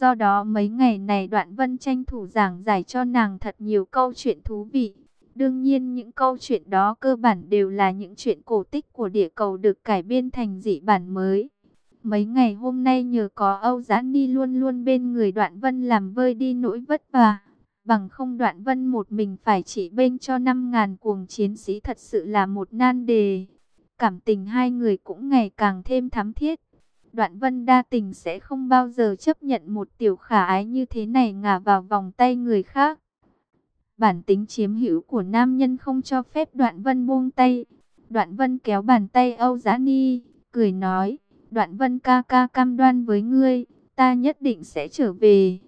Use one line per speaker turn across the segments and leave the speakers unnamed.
Do đó mấy ngày này Đoạn Vân tranh thủ giảng giải cho nàng thật nhiều câu chuyện thú vị. Đương nhiên những câu chuyện đó cơ bản đều là những chuyện cổ tích của địa cầu được cải biên thành dị bản mới. Mấy ngày hôm nay nhờ có Âu Giã Ni luôn luôn bên người Đoạn Vân làm vơi đi nỗi vất vả. Bằng không Đoạn Vân một mình phải chỉ bên cho 5.000 cuồng chiến sĩ thật sự là một nan đề. Cảm tình hai người cũng ngày càng thêm thắm thiết. Đoạn Vân đa tình sẽ không bao giờ chấp nhận một tiểu khả ái như thế này ngả vào vòng tay người khác. Bản tính chiếm hữu của nam nhân không cho phép Đoạn Vân buông tay. Đoạn Vân kéo bàn tay Âu Giá Ni, cười nói, Đoạn Vân ca ca cam đoan với ngươi, ta nhất định sẽ trở về.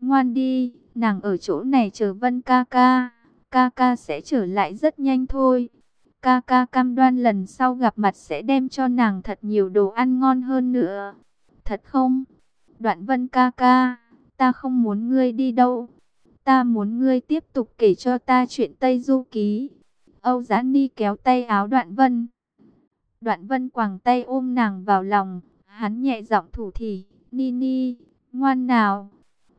Ngoan đi, nàng ở chỗ này chờ Vân ca ca, ca ca sẽ trở lại rất nhanh thôi. Ca ca cam đoan lần sau gặp mặt sẽ đem cho nàng thật nhiều đồ ăn ngon hơn nữa. Thật không? Đoạn Vân ca ca, ta không muốn ngươi đi đâu. Ta muốn ngươi tiếp tục kể cho ta chuyện Tây Du Ký. Âu Giá Ni kéo tay áo Đoạn Vân. Đoạn Vân quàng tay ôm nàng vào lòng. Hắn nhẹ giọng thủ thỉ. Ni Ni, ngoan nào.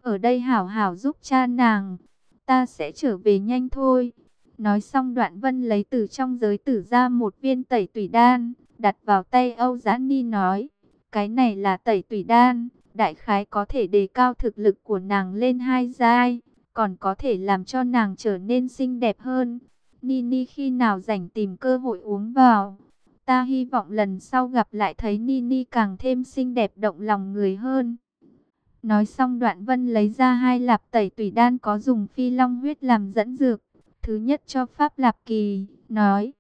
Ở đây hảo hảo giúp cha nàng. Ta sẽ trở về nhanh thôi. Nói xong Đoạn Vân lấy từ trong giới tử ra một viên tẩy tủy đan. Đặt vào tay Âu Giã Ni nói. Cái này là tẩy tủy đan. Đại khái có thể đề cao thực lực của nàng lên hai giai, còn có thể làm cho nàng trở nên xinh đẹp hơn. Nini khi nào rảnh tìm cơ hội uống vào. Ta hy vọng lần sau gặp lại thấy Nini càng thêm xinh đẹp động lòng người hơn. Nói xong đoạn vân lấy ra hai lạp tẩy tủy đan có dùng phi long huyết làm dẫn dược. Thứ nhất cho Pháp Lạp Kỳ, nói,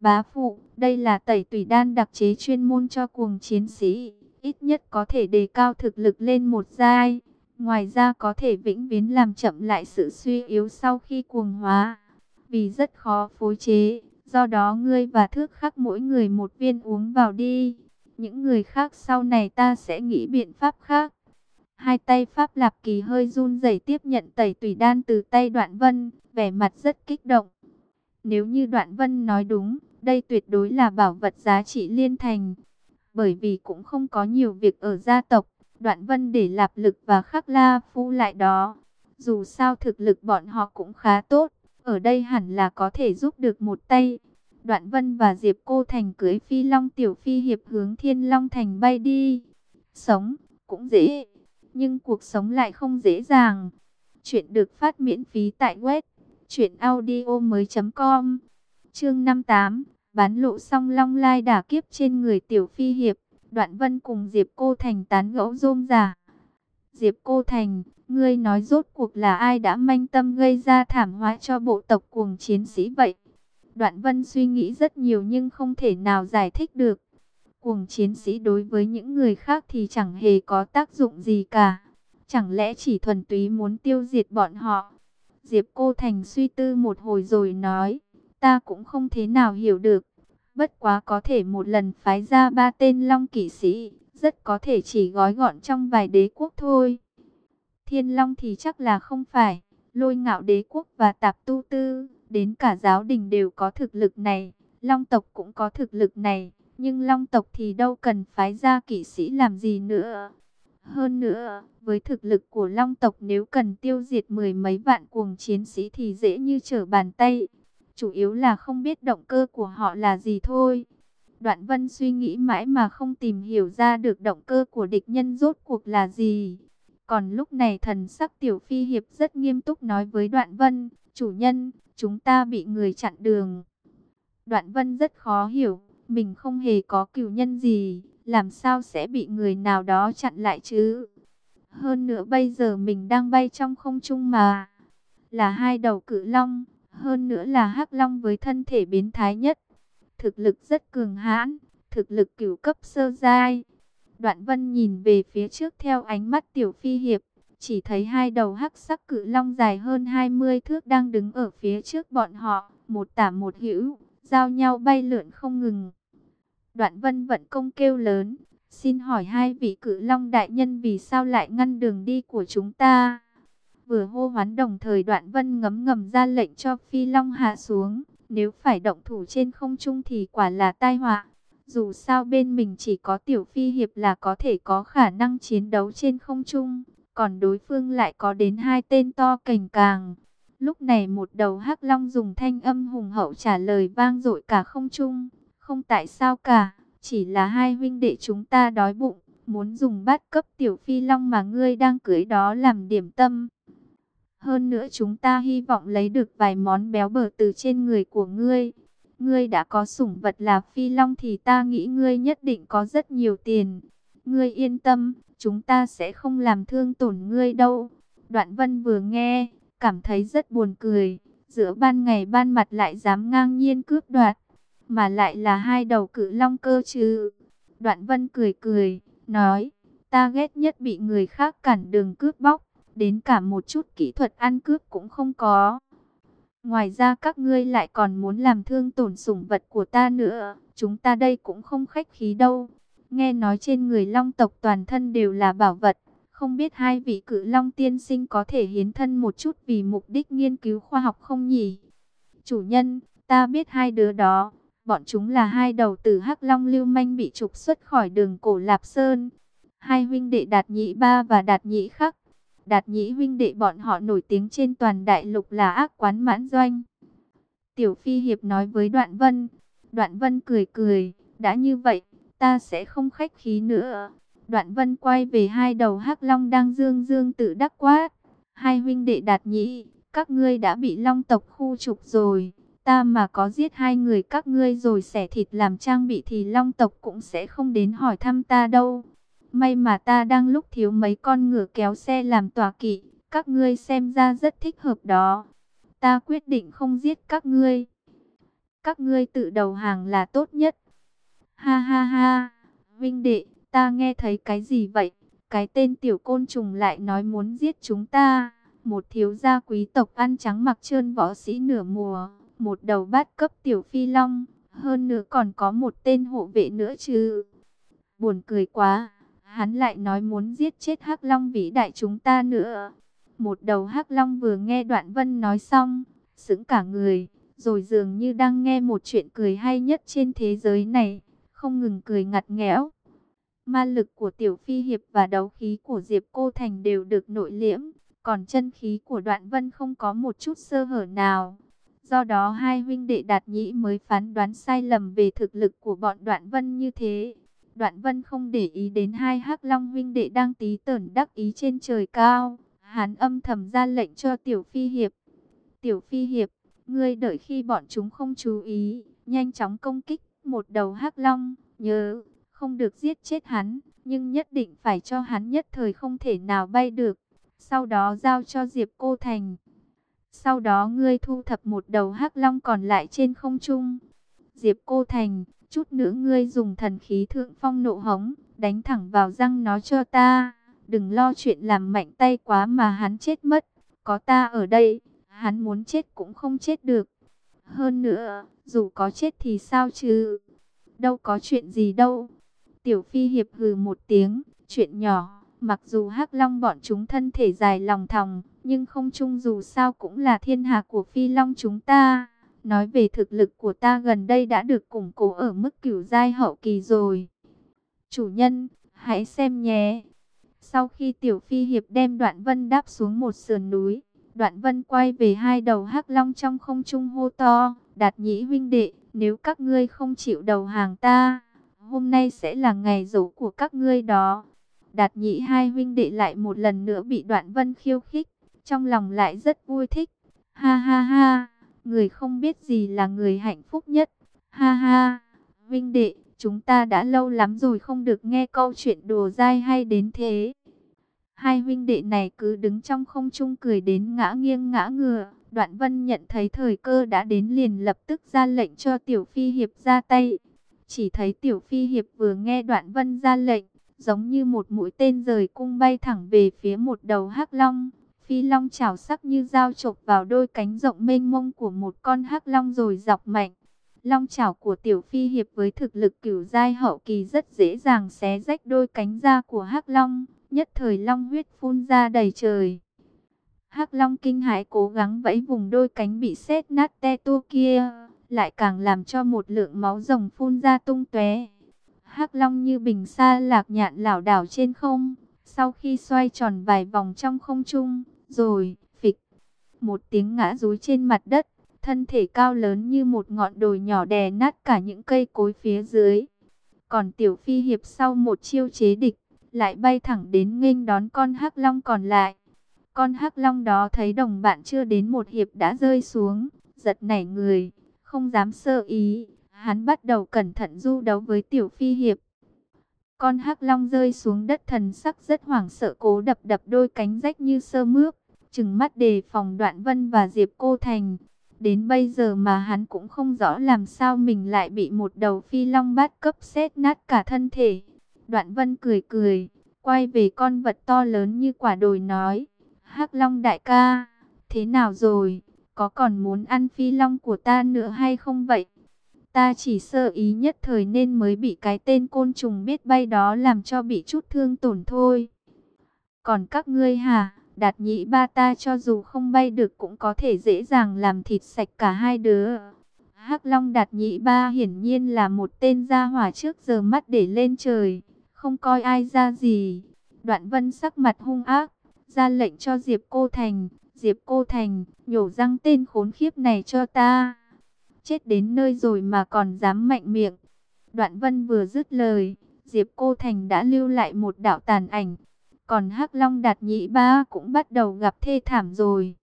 bá phụ, đây là tẩy tủy đan đặc chế chuyên môn cho cuồng chiến sĩ, ít nhất có thể đề cao thực lực lên một giai. Ngoài ra có thể vĩnh viễn làm chậm lại sự suy yếu sau khi cuồng hóa. Vì rất khó phối chế, do đó ngươi và thước khắc mỗi người một viên uống vào đi. Những người khác sau này ta sẽ nghĩ biện pháp khác. Hai tay Pháp Lạp Kỳ hơi run rẩy tiếp nhận tẩy tùy đan từ tay Đoạn Vân, vẻ mặt rất kích động. Nếu như Đoạn Vân nói đúng, đây tuyệt đối là bảo vật giá trị liên thành. Bởi vì cũng không có nhiều việc ở gia tộc, Đoạn Vân để Lạp Lực và Khắc La Phu lại đó. Dù sao thực lực bọn họ cũng khá tốt, ở đây hẳn là có thể giúp được một tay. Đoạn Vân và Diệp Cô Thành cưới Phi Long Tiểu Phi Hiệp hướng Thiên Long Thành bay đi. Sống cũng dễ, nhưng cuộc sống lại không dễ dàng. Chuyện được phát miễn phí tại web truyệnaudiomoi.com. Chương 58, bán lộ song long lai đả kiếp trên người Tiểu Phi Hiệp. Đoạn Vân cùng Diệp Cô Thành tán gẫu rôm rả. Diệp Cô Thành, ngươi nói rốt cuộc là ai đã manh tâm gây ra thảm hóa cho bộ tộc cuồng chiến sĩ vậy? Đoạn Vân suy nghĩ rất nhiều nhưng không thể nào giải thích được. Cuồng chiến sĩ đối với những người khác thì chẳng hề có tác dụng gì cả. Chẳng lẽ chỉ thuần túy muốn tiêu diệt bọn họ? Diệp Cô Thành suy tư một hồi rồi nói, ta cũng không thế nào hiểu được. Bất quá có thể một lần phái ra ba tên long kỵ sĩ, rất có thể chỉ gói gọn trong vài đế quốc thôi. Thiên long thì chắc là không phải, lôi ngạo đế quốc và tạp tu tư, đến cả giáo đình đều có thực lực này, long tộc cũng có thực lực này, nhưng long tộc thì đâu cần phái ra kỵ sĩ làm gì nữa. Hơn nữa, với thực lực của long tộc nếu cần tiêu diệt mười mấy vạn cuồng chiến sĩ thì dễ như trở bàn tay chủ yếu là không biết động cơ của họ là gì thôi. Đoạn Vân suy nghĩ mãi mà không tìm hiểu ra được động cơ của địch nhân rốt cuộc là gì. Còn lúc này thần sắc Tiểu Phi Hiệp rất nghiêm túc nói với Đoạn Vân, chủ nhân, chúng ta bị người chặn đường. Đoạn Vân rất khó hiểu, mình không hề có cửu nhân gì, làm sao sẽ bị người nào đó chặn lại chứ? Hơn nữa bây giờ mình đang bay trong không trung mà, là hai đầu cự long hơn nữa là hắc long với thân thể biến thái nhất. Thực lực rất cường hãn, thực lực cửu cấp sơ giai. Đoạn vân nhìn về phía trước theo ánh mắt tiểu phi hiệp. Chỉ thấy hai đầu hắc sắc cự long dài hơn 20 thước đang đứng ở phía trước bọn họ. Một tả một hữu, giao nhau bay lượn không ngừng. Đoạn vân vận công kêu lớn. Xin hỏi hai vị cự long đại nhân vì sao lại ngăn đường đi của chúng ta? Vừa hô hoán đồng thời đoạn vân ngấm ngầm ra lệnh cho phi long hạ xuống. Nếu phải động thủ trên không trung thì quả là tai họa. Dù sao bên mình chỉ có tiểu phi hiệp là có thể có khả năng chiến đấu trên không trung. còn đối phương lại có đến hai tên to cành càng. Lúc này một đầu hắc long dùng thanh âm hùng hậu trả lời vang dội cả không trung, không tại sao cả, chỉ là hai huynh đệ chúng ta đói bụng, muốn dùng bát cấp tiểu phi long mà ngươi đang cưới đó làm điểm tâm. Hơn nữa chúng ta hy vọng lấy được vài món béo bở từ trên người của ngươi. Ngươi đã có sủng vật là phi long thì ta nghĩ ngươi nhất định có rất nhiều tiền. Ngươi yên tâm, chúng ta sẽ không làm thương tổn ngươi đâu. Đoạn vân vừa nghe, cảm thấy rất buồn cười. Giữa ban ngày ban mặt lại dám ngang nhiên cướp đoạt. Mà lại là hai đầu cự long cơ chứ. Đoạn vân cười cười, nói, ta ghét nhất bị người khác cản đường cướp bóc. Đến cả một chút kỹ thuật ăn cướp cũng không có. Ngoài ra các ngươi lại còn muốn làm thương tổn sủng vật của ta nữa. Chúng ta đây cũng không khách khí đâu. Nghe nói trên người long tộc toàn thân đều là bảo vật. Không biết hai vị cự long tiên sinh có thể hiến thân một chút vì mục đích nghiên cứu khoa học không nhỉ? Chủ nhân, ta biết hai đứa đó. Bọn chúng là hai đầu tử hắc long lưu manh bị trục xuất khỏi đường cổ Lạp Sơn. Hai huynh đệ đạt nhị ba và đạt nhị khắc. Đạt nhị huynh đệ bọn họ nổi tiếng trên toàn đại lục là ác quán mãn doanh. Tiểu Phi Hiệp nói với Đoạn Vân. Đoạn Vân cười cười, đã như vậy, ta sẽ không khách khí nữa. Đoạn Vân quay về hai đầu hắc long đang dương dương tự đắc quát. Hai huynh đệ đạt nhị, các ngươi đã bị long tộc khu trục rồi. Ta mà có giết hai người các ngươi rồi xẻ thịt làm trang bị thì long tộc cũng sẽ không đến hỏi thăm ta đâu. May mà ta đang lúc thiếu mấy con ngựa kéo xe làm tòa kỵ, các ngươi xem ra rất thích hợp đó. Ta quyết định không giết các ngươi. Các ngươi tự đầu hàng là tốt nhất. Ha ha ha, Vinh đệ, ta nghe thấy cái gì vậy? Cái tên tiểu côn trùng lại nói muốn giết chúng ta. Một thiếu gia quý tộc ăn trắng mặc trơn võ sĩ nửa mùa, một đầu bát cấp tiểu phi long, hơn nữa còn có một tên hộ vệ nữa chứ. Buồn cười quá hắn lại nói muốn giết chết Hắc Long vĩ đại chúng ta nữa. Một đầu Hắc Long vừa nghe Đoạn Vân nói xong, sững cả người, rồi dường như đang nghe một chuyện cười hay nhất trên thế giới này, không ngừng cười ngặt nghẽo. Ma lực của Tiểu Phi Hiệp và đấu khí của Diệp Cô Thành đều được nội liễm, còn chân khí của Đoạn Vân không có một chút sơ hở nào. Do đó hai huynh đệ đạt nhĩ mới phán đoán sai lầm về thực lực của bọn Đoạn Vân như thế. Đoạn vân không để ý đến hai hắc long huynh đệ đang tí tởn đắc ý trên trời cao. Hắn âm thầm ra lệnh cho tiểu phi hiệp. Tiểu phi hiệp, ngươi đợi khi bọn chúng không chú ý, nhanh chóng công kích một đầu hắc long. Nhớ, không được giết chết hắn, nhưng nhất định phải cho hắn nhất thời không thể nào bay được. Sau đó giao cho Diệp Cô Thành. Sau đó ngươi thu thập một đầu hắc long còn lại trên không trung. Diệp Cô Thành, chút nữa ngươi dùng thần khí thượng phong nộ hống, đánh thẳng vào răng nó cho ta. Đừng lo chuyện làm mạnh tay quá mà hắn chết mất. Có ta ở đây, hắn muốn chết cũng không chết được. Hơn nữa, dù có chết thì sao chứ? Đâu có chuyện gì đâu. Tiểu Phi hiệp hừ một tiếng, chuyện nhỏ. Mặc dù hắc long bọn chúng thân thể dài lòng thòng, nhưng không chung dù sao cũng là thiên hạ của Phi Long chúng ta. Nói về thực lực của ta gần đây đã được củng cố ở mức cửu giai hậu kỳ rồi. Chủ nhân, hãy xem nhé. Sau khi Tiểu Phi Hiệp đem Đoạn Vân đáp xuống một sườn núi, Đoạn Vân quay về hai đầu hắc long trong không trung hô to, đạt nhĩ huynh đệ, nếu các ngươi không chịu đầu hàng ta, hôm nay sẽ là ngày rỗ của các ngươi đó. Đạt nhị hai huynh đệ lại một lần nữa bị Đoạn Vân khiêu khích, trong lòng lại rất vui thích. Ha ha ha! người không biết gì là người hạnh phúc nhất. Ha ha, huynh đệ, chúng ta đã lâu lắm rồi không được nghe câu chuyện đùa dai hay đến thế. Hai huynh đệ này cứ đứng trong không trung cười đến ngã nghiêng ngã ngừa. Đoạn vân nhận thấy thời cơ đã đến liền lập tức ra lệnh cho tiểu phi hiệp ra tay. Chỉ thấy tiểu phi hiệp vừa nghe đoạn vân ra lệnh, giống như một mũi tên rời cung bay thẳng về phía một đầu hắc long. Phi long chảo sắc như dao chộp vào đôi cánh rộng mênh mông của một con hắc long rồi dọc mạnh. Long chảo của tiểu phi hiệp với thực lực cửu giai hậu kỳ rất dễ dàng xé rách đôi cánh da của hắc long, nhất thời long huyết phun ra đầy trời. Hắc long kinh hãi cố gắng vẫy vùng đôi cánh bị sét nát te tua kia, lại càng làm cho một lượng máu rồng phun ra tung tóe. Hắc long như bình sa lạc nhạn lảo đảo trên không, Sau khi xoay tròn vài vòng trong không trung, rồi, phịch, một tiếng ngã rúi trên mặt đất, thân thể cao lớn như một ngọn đồi nhỏ đè nát cả những cây cối phía dưới. Còn tiểu phi hiệp sau một chiêu chế địch, lại bay thẳng đến nghênh đón con hắc long còn lại. Con hắc long đó thấy đồng bạn chưa đến một hiệp đã rơi xuống, giật nảy người, không dám sơ ý. Hắn bắt đầu cẩn thận du đấu với tiểu phi hiệp. Con hắc long rơi xuống đất thần sắc rất hoảng sợ cố đập đập đôi cánh rách như sơ mướp, chừng mắt đề phòng đoạn vân và Diệp Cô Thành. Đến bây giờ mà hắn cũng không rõ làm sao mình lại bị một đầu phi long bát cấp xét nát cả thân thể. Đoạn vân cười cười, quay về con vật to lớn như quả đồi nói. hắc long đại ca, thế nào rồi? Có còn muốn ăn phi long của ta nữa hay không vậy? Ta chỉ sơ ý nhất thời nên mới bị cái tên côn trùng biết bay đó làm cho bị chút thương tổn thôi. Còn các ngươi hả? Đạt nhị ba ta cho dù không bay được cũng có thể dễ dàng làm thịt sạch cả hai đứa. Hắc Long Đạt nhị ba hiển nhiên là một tên gia hỏa trước giờ mắt để lên trời, không coi ai ra gì. Đoạn vân sắc mặt hung ác, ra lệnh cho Diệp Cô Thành, Diệp Cô Thành, nhổ răng tên khốn khiếp này cho ta. Chết đến nơi rồi mà còn dám mạnh miệng. Đoạn vân vừa dứt lời, Diệp Cô Thành đã lưu lại một đạo tàn ảnh. Còn Hắc Long Đạt Nhị Ba cũng bắt đầu gặp thê thảm rồi.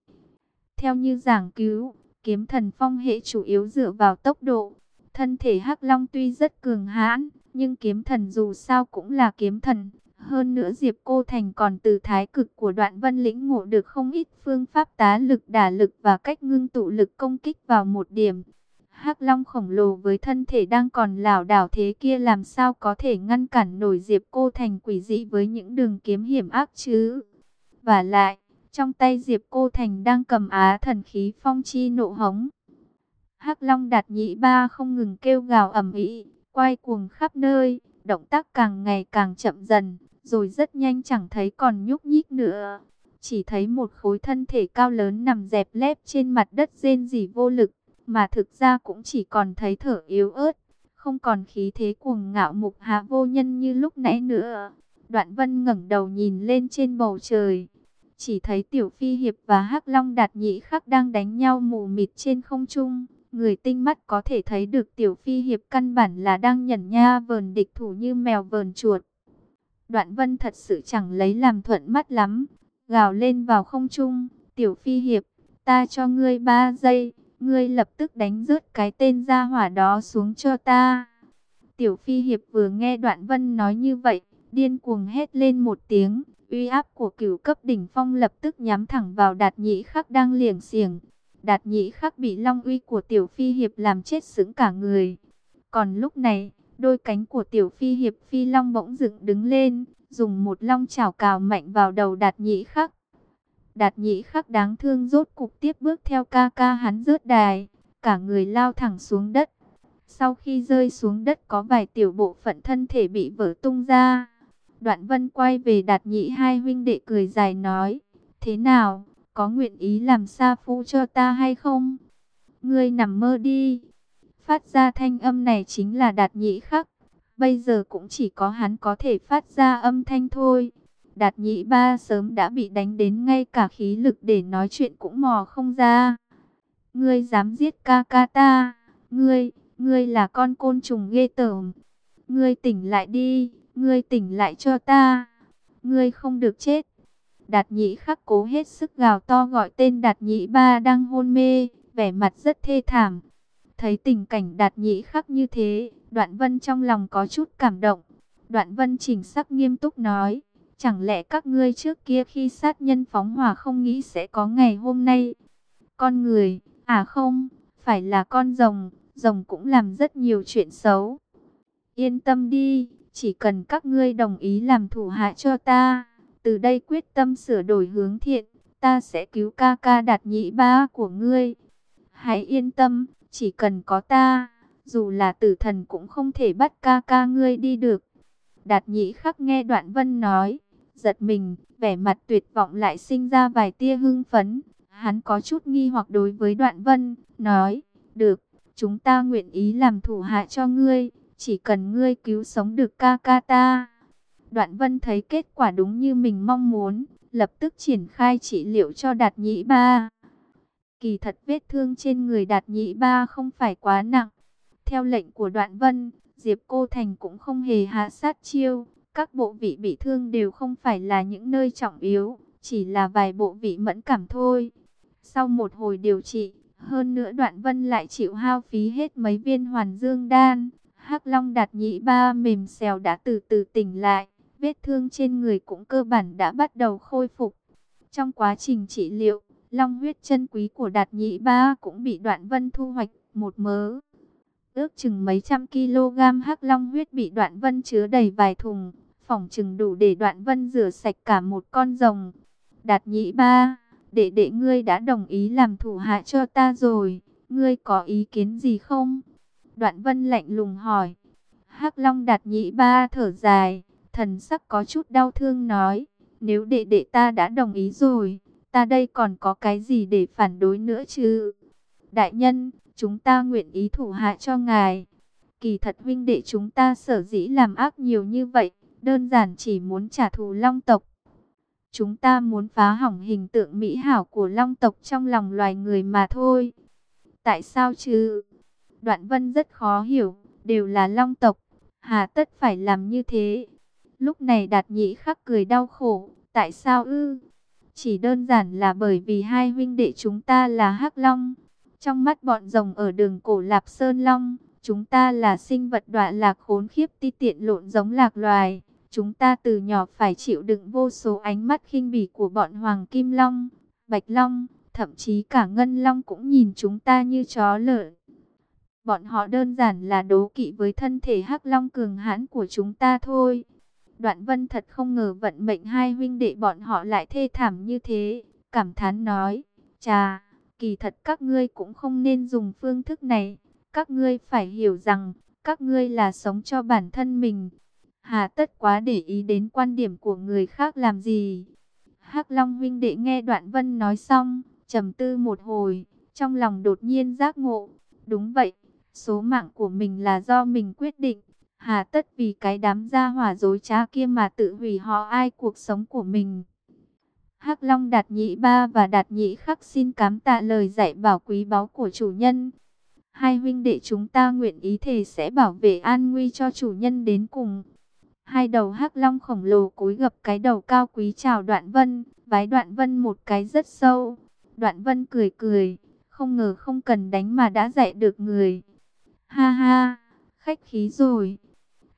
Theo như giảng cứu, kiếm thần phong hệ chủ yếu dựa vào tốc độ. Thân thể Hắc Long tuy rất cường hãn, nhưng kiếm thần dù sao cũng là kiếm thần. Hơn nữa Diệp Cô Thành còn từ thái cực của đoạn vân lĩnh ngộ được không ít phương pháp tá lực đả lực và cách ngưng tụ lực công kích vào một điểm. Hắc Long khổng lồ với thân thể đang còn lảo đảo thế kia làm sao có thể ngăn cản nổi Diệp Cô Thành quỷ dị với những đường kiếm hiểm ác chứ. Và lại, trong tay Diệp Cô Thành đang cầm á thần khí phong chi nộ hống. Hắc Long đạt nhị ba không ngừng kêu gào ầm ĩ, quay cuồng khắp nơi, động tác càng ngày càng chậm dần, rồi rất nhanh chẳng thấy còn nhúc nhích nữa. Chỉ thấy một khối thân thể cao lớn nằm dẹp lép trên mặt đất rên rỉ vô lực mà thực ra cũng chỉ còn thấy thở yếu ớt, không còn khí thế cuồng ngạo mục hạ vô nhân như lúc nãy nữa. Đoạn vân ngẩng đầu nhìn lên trên bầu trời, chỉ thấy tiểu phi hiệp và hắc long đạt nhị khắc đang đánh nhau mù mịt trên không trung. Người tinh mắt có thể thấy được tiểu phi hiệp căn bản là đang nhẩn nha vờn địch thủ như mèo vờn chuột. Đoạn vân thật sự chẳng lấy làm thuận mắt lắm, gào lên vào không trung, tiểu phi hiệp, ta cho ngươi ba giây, ngươi lập tức đánh rớt cái tên gia hỏa đó xuống cho ta. Tiểu Phi Hiệp vừa nghe Đoạn Vân nói như vậy, điên cuồng hét lên một tiếng, uy áp của cửu cấp đỉnh phong lập tức nhắm thẳng vào Đạt Nhĩ Khắc đang liềng xiềng. Đạt Nhĩ Khắc bị long uy của Tiểu Phi Hiệp làm chết sững cả người. Còn lúc này, đôi cánh của Tiểu Phi Hiệp Phi Long bỗng dựng đứng lên, dùng một long chảo cào mạnh vào đầu Đạt Nhĩ Khắc. Đạt nhĩ khắc đáng thương rốt cục tiếp bước theo ca ca hắn rớt đài, cả người lao thẳng xuống đất. Sau khi rơi xuống đất có vài tiểu bộ phận thân thể bị vỡ tung ra. Đoạn vân quay về đạt nhĩ hai huynh đệ cười dài nói, thế nào, có nguyện ý làm sa phu cho ta hay không? Ngươi nằm mơ đi. Phát ra thanh âm này chính là đạt nhĩ khắc. Bây giờ cũng chỉ có hắn có thể phát ra âm thanh thôi. Đạt nhị ba sớm đã bị đánh đến ngay cả khí lực để nói chuyện cũng mò không ra. Ngươi dám giết ca ca ta. Ngươi, ngươi là con côn trùng ghê tởm. Ngươi tỉnh lại đi, ngươi tỉnh lại cho ta. Ngươi không được chết. Đạt nhị khắc cố hết sức gào to gọi tên đạt nhị ba đang hôn mê, vẻ mặt rất thê thảm. Thấy tình cảnh đạt nhị khắc như thế, đoạn vân trong lòng có chút cảm động. Đoạn vân chỉnh sắc nghiêm túc nói. Chẳng lẽ các ngươi trước kia khi sát nhân phóng hỏa không nghĩ sẽ có ngày hôm nay? Con người, à không, phải là con rồng, rồng cũng làm rất nhiều chuyện xấu. Yên tâm đi, chỉ cần các ngươi đồng ý làm thủ hạ cho ta, từ đây quyết tâm sửa đổi hướng thiện, ta sẽ cứu ca ca đạt nhị ba của ngươi. Hãy yên tâm, chỉ cần có ta, dù là tử thần cũng không thể bắt ca ca ngươi đi được. Đạt nhị khắc nghe đoạn vân nói, giật mình, vẻ mặt tuyệt vọng lại sinh ra vài tia hưng phấn. Hắn có chút nghi hoặc đối với đoạn vân, nói, được, chúng ta nguyện ý làm thủ hạ cho ngươi, chỉ cần ngươi cứu sống được ca ca ta. Đoạn vân thấy kết quả đúng như mình mong muốn, lập tức triển khai trị liệu cho đạt nhĩ ba. Kỳ thật vết thương trên người đạt nhĩ ba không phải quá nặng. Theo lệnh của đoạn vân, Diệp Cô Thành cũng không hề hạ sát chiêu. Các bộ vị bị thương đều không phải là những nơi trọng yếu, chỉ là vài bộ vị mẫn cảm thôi. Sau một hồi điều trị, hơn nữa đoạn vân lại chịu hao phí hết mấy viên hoàn dương đan. hắc Long đạt nhĩ ba mềm xèo đã từ từ tỉnh lại, vết thương trên người cũng cơ bản đã bắt đầu khôi phục. Trong quá trình trị liệu, long huyết chân quý của đạt nhĩ ba cũng bị đoạn vân thu hoạch một mớ. Ước chừng mấy trăm kg hắc long huyết bị đoạn vân chứa đầy vài thùng, phòng chừng đủ để đoạn vân rửa sạch cả một con rồng. Đạt nhĩ ba, đệ đệ ngươi đã đồng ý làm thủ hạ cho ta rồi, ngươi có ý kiến gì không? Đoạn vân lạnh lùng hỏi. hắc long đạt nhĩ ba thở dài, thần sắc có chút đau thương nói, nếu đệ đệ ta đã đồng ý rồi, ta đây còn có cái gì để phản đối nữa chứ? Đại nhân, chúng ta nguyện ý thủ hạ cho ngài. Kỳ thật huynh đệ chúng ta sở dĩ làm ác nhiều như vậy, đơn giản chỉ muốn trả thù long tộc. Chúng ta muốn phá hỏng hình tượng mỹ hảo của long tộc trong lòng loài người mà thôi. Tại sao chứ? Đoạn vân rất khó hiểu, đều là long tộc, hà tất phải làm như thế. Lúc này đạt nhĩ khắc cười đau khổ, tại sao ư? Chỉ đơn giản là bởi vì hai huynh đệ chúng ta là hắc long. Trong mắt bọn rồng ở đường cổ Lạp Sơn Long, chúng ta là sinh vật đoạn lạc khốn khiếp ti tiện lộn giống lạc loài. Chúng ta từ nhỏ phải chịu đựng vô số ánh mắt khinh bỉ của bọn Hoàng Kim Long, Bạch Long, thậm chí cả Ngân Long cũng nhìn chúng ta như chó lợn. Bọn họ đơn giản là đố kỵ với thân thể hắc long cường hãn của chúng ta thôi. Đoạn vân thật không ngờ vận mệnh hai huynh đệ bọn họ lại thê thảm như thế. Cảm thán nói, chà, kỳ thật các ngươi cũng không nên dùng phương thức này. Các ngươi phải hiểu rằng, các ngươi là sống cho bản thân mình. Hà tất quá để ý đến quan điểm của người khác làm gì. hắc Long huynh đệ nghe đoạn vân nói xong, trầm tư một hồi, trong lòng đột nhiên giác ngộ. Đúng vậy, số mạng của mình là do mình quyết định. Hà tất vì cái đám gia hỏa dối trá kia mà tự hủy họ ai cuộc sống của mình. Hắc Long Đạt Nhị Ba và Đạt Nhị Khắc xin cám tạ lời dạy bảo quý báu của chủ nhân. Hai huynh đệ chúng ta nguyện ý thề sẽ bảo vệ an nguy cho chủ nhân đến cùng. Hai đầu hắc long khổng lồ cúi gập cái đầu cao quý chào đoạn vân, vái đoạn vân một cái rất sâu. Đoạn vân cười cười, không ngờ không cần đánh mà đã dạy được người. Ha ha, khách khí rồi.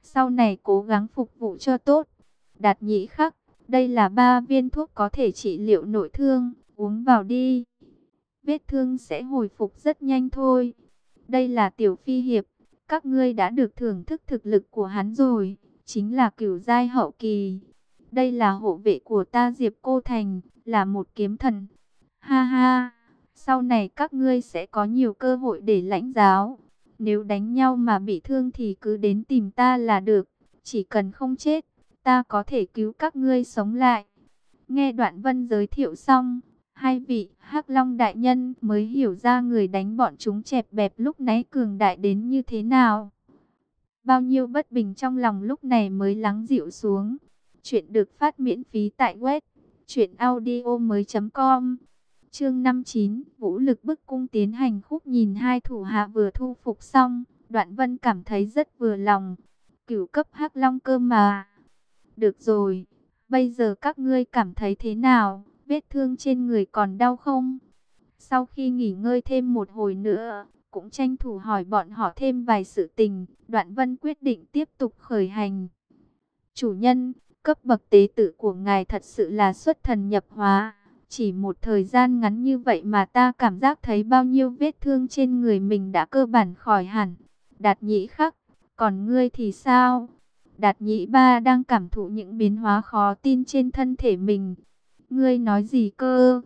Sau này cố gắng phục vụ cho tốt. Đạt nhĩ khắc, đây là ba viên thuốc có thể trị liệu nội thương, uống vào đi. Vết thương sẽ hồi phục rất nhanh thôi. Đây là tiểu phi hiệp, các ngươi đã được thưởng thức thực lực của hắn rồi, chính là cửu giai hậu kỳ. Đây là hộ vệ của ta Diệp Cô Thành, là một kiếm thần. Ha ha, sau này các ngươi sẽ có nhiều cơ hội để lãnh giáo. Nếu đánh nhau mà bị thương thì cứ đến tìm ta là được. Chỉ cần không chết, ta có thể cứu các ngươi sống lại. Nghe đoạn vân giới thiệu xong, hai vị hắc long đại nhân mới hiểu ra người đánh bọn chúng chẹp bẹp lúc nãy cường đại đến như thế nào. Bao nhiêu bất bình trong lòng lúc này mới lắng dịu xuống. Chuyện được phát miễn phí tại web chuyện audio mới.com Chương 59, vũ lực bức cung tiến hành khúc nhìn hai thủ hạ vừa thu phục xong, đoạn vân cảm thấy rất vừa lòng. Cửu cấp hắc long cơ mà. Được rồi, bây giờ các ngươi cảm thấy thế nào? Vết thương trên người còn đau không? Sau khi nghỉ ngơi thêm một hồi nữa, cũng tranh thủ hỏi bọn họ thêm vài sự tình, đoạn vân quyết định tiếp tục khởi hành. Chủ nhân, cấp bậc tế tự của ngài thật sự là xuất thần nhập hóa. Chỉ một thời gian ngắn như vậy mà ta cảm giác thấy bao nhiêu vết thương trên người mình đã cơ bản khỏi hẳn. Đạt nhĩ khắc, còn ngươi thì sao? Đạt nhĩ ba đang cảm thụ những biến hóa khó tin trên thân thể mình. Ngươi nói gì cơ?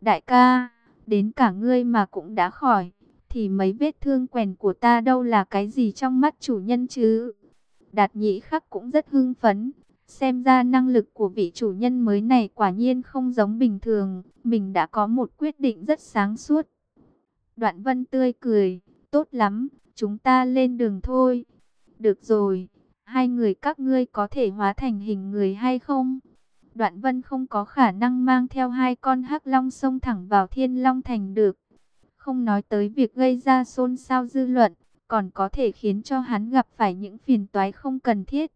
Đại ca, đến cả ngươi mà cũng đã khỏi. Thì mấy vết thương quèn của ta đâu là cái gì trong mắt chủ nhân chứ? Đạt nhĩ khắc cũng rất hưng phấn. Xem ra năng lực của vị chủ nhân mới này quả nhiên không giống bình thường. Mình đã có một quyết định rất sáng suốt. Đoạn vân tươi cười. Tốt lắm, chúng ta lên đường thôi. Được rồi. hai người các ngươi có thể hóa thành hình người hay không? Đoạn vân không có khả năng mang theo hai con hắc long sông thẳng vào thiên long thành được. Không nói tới việc gây ra xôn xao dư luận, còn có thể khiến cho hắn gặp phải những phiền toái không cần thiết.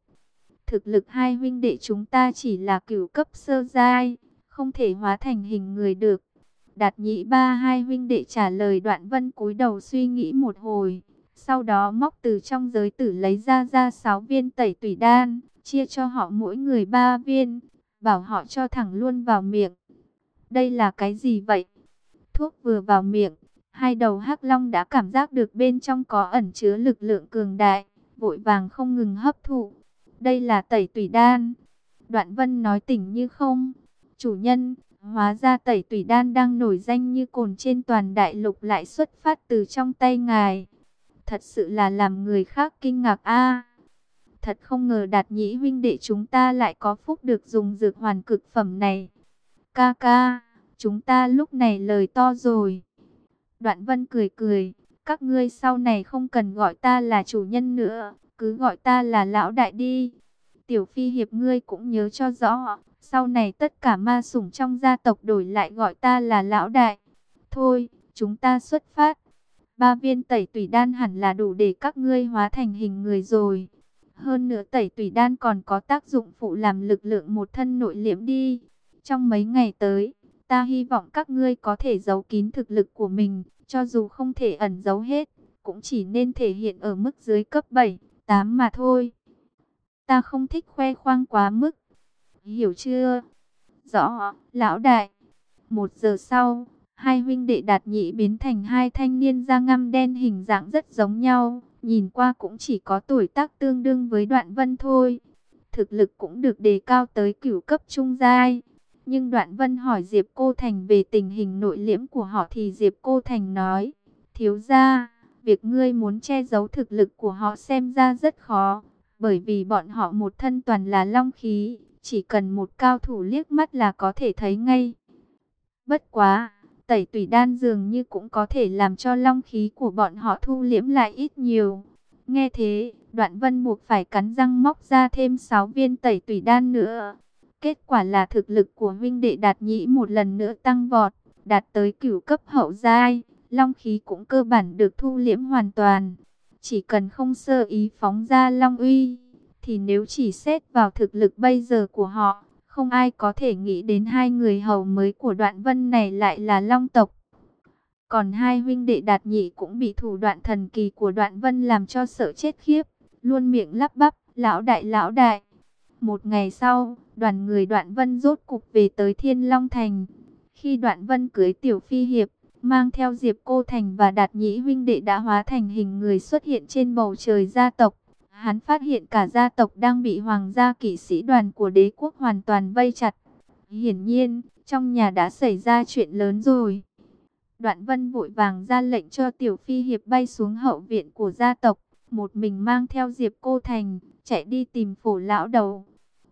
Thực lực hai huynh đệ chúng ta chỉ là cửu cấp sơ giai, không thể hóa thành hình người được. Đạt nhị ba hai huynh đệ trả lời đoạn vân cúi đầu suy nghĩ một hồi. Sau đó móc từ trong giới tử lấy ra ra sáu viên tẩy tủy đan, chia cho họ mỗi người ba viên, bảo họ cho thẳng luôn vào miệng. Đây là cái gì vậy? Thuốc vừa vào miệng, hai đầu hắc long đã cảm giác được bên trong có ẩn chứa lực lượng cường đại, vội vàng không ngừng hấp thụ. Đây là tẩy tủy đan. Đoạn vân nói tỉnh như không. Chủ nhân, hóa ra tẩy tủy đan đang nổi danh như cồn trên toàn đại lục lại xuất phát từ trong tay ngài. Thật sự là làm người khác kinh ngạc a. thật không ngờ đạt nhĩ huynh đệ chúng ta lại có phúc được dùng dược hoàn cực phẩm này. Ca ca, chúng ta lúc này lời to rồi. Đoạn vân cười cười, các ngươi sau này không cần gọi ta là chủ nhân nữa, cứ gọi ta là lão đại đi. Tiểu phi hiệp ngươi cũng nhớ cho rõ, sau này tất cả ma sủng trong gia tộc đổi lại gọi ta là lão đại. Thôi, chúng ta xuất phát. Ba viên tẩy tủy đan hẳn là đủ để các ngươi hóa thành hình người rồi. Hơn nữa tẩy tủy đan còn có tác dụng phụ làm lực lượng một thân nội liễm đi. Trong mấy ngày tới, ta hy vọng các ngươi có thể giấu kín thực lực của mình, cho dù không thể ẩn giấu hết, cũng chỉ nên thể hiện ở mức dưới cấp 7, 8 mà thôi. Ta không thích khoe khoang quá mức. Hiểu chưa? Rõ, lão đại. Một giờ sau, hai huynh đệ đạt nhị biến thành hai thanh niên da ngăm đen hình dạng rất giống nhau. Nhìn qua cũng chỉ có tuổi tác tương đương với đoạn vân thôi. Thực lực cũng được đề cao tới cửu cấp trung giai. Nhưng đoạn vân hỏi Diệp Cô Thành về tình hình nội liễm của họ thì Diệp Cô Thành nói. Thiếu ra, việc ngươi muốn che giấu thực lực của họ xem ra rất khó bởi vì bọn họ một thân toàn là long khí, chỉ cần một cao thủ liếc mắt là có thể thấy ngay. Bất quá, tẩy tủy đan dường như cũng có thể làm cho long khí của bọn họ thu liễm lại ít nhiều. Nghe thế, đoạn vân buộc phải cắn răng móc ra thêm 6 viên tẩy tủy đan nữa. Kết quả là thực lực của huynh đệ đạt nhĩ một lần nữa tăng vọt, đạt tới cửu cấp hậu giai, long khí cũng cơ bản được thu liễm hoàn toàn. Chỉ cần không sơ ý phóng ra Long Uy, thì nếu chỉ xét vào thực lực bây giờ của họ, không ai có thể nghĩ đến hai người hầu mới của đoạn vân này lại là Long tộc. Còn hai huynh đệ đạt nhị cũng bị thủ đoạn thần kỳ của đoạn vân làm cho sợ chết khiếp, luôn miệng lắp bắp, lão đại lão đại. Một ngày sau, đoàn người đoạn vân rốt cục về tới Thiên Long Thành. Khi đoạn vân cưới tiểu phi hiệp, mang theo Diệp Cô Thành và Đạt Nhĩ huynh đệ đã hóa thành hình người xuất hiện trên bầu trời gia tộc. Hắn phát hiện cả gia tộc đang bị hoàng gia kỵ sĩ đoàn của đế quốc hoàn toàn vây chặt. Hiển nhiên, trong nhà đã xảy ra chuyện lớn rồi. Đoạn vân vội vàng ra lệnh cho tiểu phi hiệp bay xuống hậu viện của gia tộc. Một mình mang theo Diệp Cô Thành, chạy đi tìm phổ lão đầu.